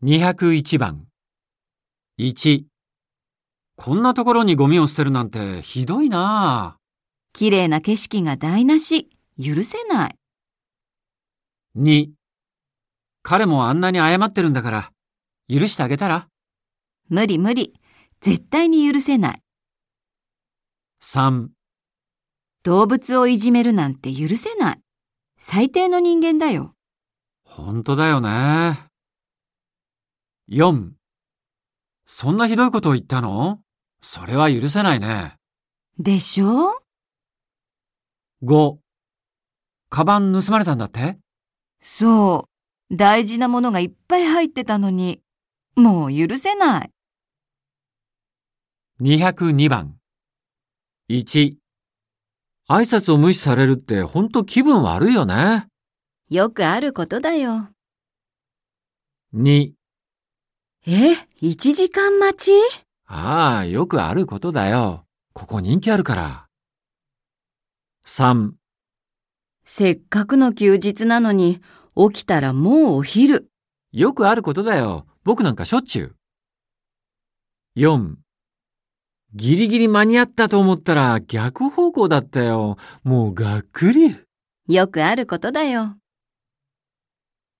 201番。1。こんなところにゴミを捨てるなんてひどいなあ。綺麗な景色が台無し。許せない。2。彼もあんなに謝ってるんだから、許してあげたら？無理無理。絶対に許せない。?3。動物をいじめるなんて許せない。最低の人間だよ。ほんとだよね。4。そんなひどいことを言ったの？それは許せないね。でしょ？5。カバン盗まれたんだって？そう。大事なものがいっぱい入ってたのに。もう許せない。202番。1。挨拶を無視されるってほんと気分悪いよね。よくあることだよ。2。え、1時間待ち？ああ、よくあることだよ。ここ人気あるから。3。せっかくの休日なのに、起きたらもうお昼。よくあることだよ。僕なんかしょっちゅう。4。ギリギリ間に合ったと思ったら逆方向だったよ。もうがっくり。よくあることだよ。